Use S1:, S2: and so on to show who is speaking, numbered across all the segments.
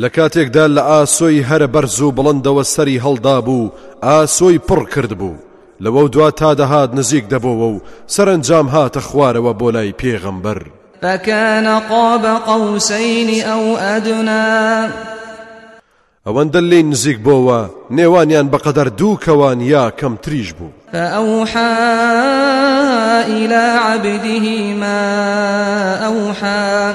S1: لە کاتێکدا لە ئاسۆی هەرە بەرز و بڵندەوە سەری هەڵدابوو و ئاسۆی پڕ کردبوو، لەوەو دوا تا دەهات نزیک دەبۆوە و سەرەنجام هاتە خوارەوە بۆ لای پێغەمبەر.
S2: فکان قاب قوسین ئەو ئەدنا.
S1: ئەوەندە لێی نزیک بۆوە نێوانیان بەقەدەر دوو کەوان یا کەمتریش بوو.
S2: فأوحا إلى عبده ما أوحا.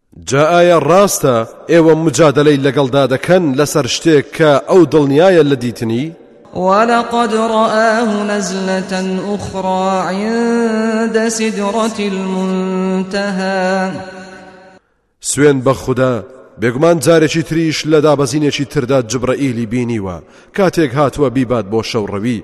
S1: جا ئایا ڕاستە ئێوە مجادەلەی لەگەڵدا دەکەن لەسەر شتێک کە ئەو دڵنیایە لە دیتنی؟
S2: ولقد رآه نزلة أخرى عند سدرة المنتهى
S1: سوێن بە خودا بێگومان جارێکی تریش لە دابەزینێکی تردا جبرەئیلی بینیوە کاتێک هاتووە بیبات بۆ شەوڕەوی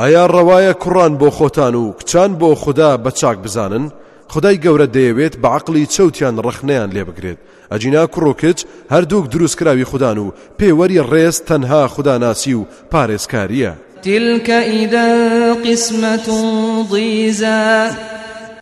S1: ئایا ڕەوایە کوڕان بۆ خۆتان و کچان بۆ خودا بە چاک بزانن؟ خودای گەورە دەیەوێت بە عەقڵی چەوتیان ڕەخنەیان لێ بگرێت، ئەگینا کوڕ و کچ هەردووک دروستکراوی خودان و پێوەری ڕێز تەنها خوداناسی و پارێزکارییە.
S2: تلک اذا قسمة ضیزی.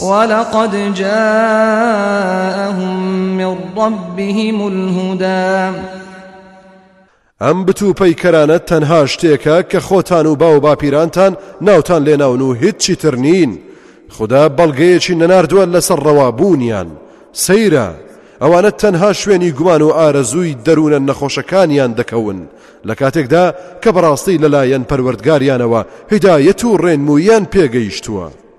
S2: وَلَقَدْ جَاءَهُم مِّن رَّبِّهِمُ الْهُدَىٰ
S1: ئەم بت و پەیکەرانە تەنها شتێکە کە خۆتان و باو باپیرانتان ناوتان لێناون و هیچی تر نین خدا بەڵگەیەکی نەناردووە لەسەر ڕەوابوونیان سەیرە ئەوانە تەنها شوێنی گومان و ئارەزووی دەروونە نەخۆشەکانیان دەکەون لە کاتێکدا کە بەڕاستی لەلایەن پەروەردگاریانەوە هیدایەت و ڕێنمویان پێگەیشتووە.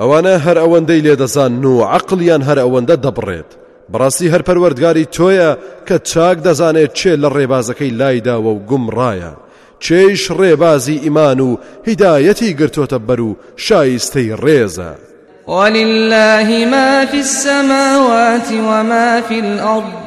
S1: ئەوانە هەر ئەوەندەی لێ دەزانن و عەقڵیان هەر ئەوەندە دەبڕێت بەڕاستی هەر پەروەردگاری تۆیە کە چاک دەزانێت چێ لە ڕێبازەکەی لایداوە و گومڕایە چێیش ڕێبازی ئیمان و هیدایەتی گرتۆتە بەر و شایستەی ڕێزە
S2: ولله ما في السماوات وما في الأرض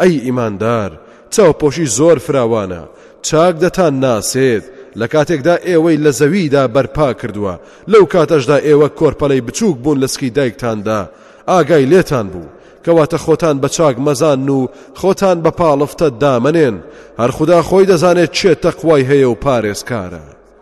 S1: ئەی ئیماندار چاوپۆشی زۆر فراوانە چاک دەتان ناسێت لە کاتێکدا ئێوەی لە زەویدا بەرپا کردووە لەو کاتەشدا ئێوە کۆرپەلەی بچووک بوون لە سکی دایکتاندا ئاگای لێتان بوو کەواتە خۆتان بە چاک مەزان و خۆتان بە پاڵفتە دامەنێن هەر خدا خۆی دەزانێت چێت تەقوای هەیە و پارێزکارە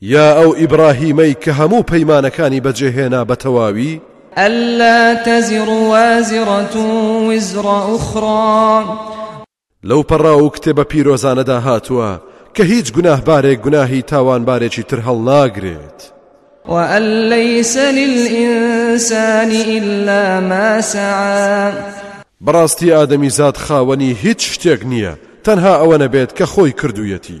S1: یا ئەو ئیبراهیمەی کە هەموو پەیمانەکانی بەجێهێنا بە تەواوی؟
S2: ئەللا تەزیڕ وازیڕەت ویزڕ ئوخڕا.
S1: لەو پەڕاو و کتێبە پیرۆزانەدا هاتووە کە هیچ گوناهبارێک گوناهی تاوانبارێکی تر هەڵناگرێت.
S2: وأن ليس للإنسان إلا ما سعى
S1: بەڕاستی ئادەمیزاد خاوەنی هیچ شتێک نییە تەنها ئەوە نەبێت کە خۆی کردوویەتی.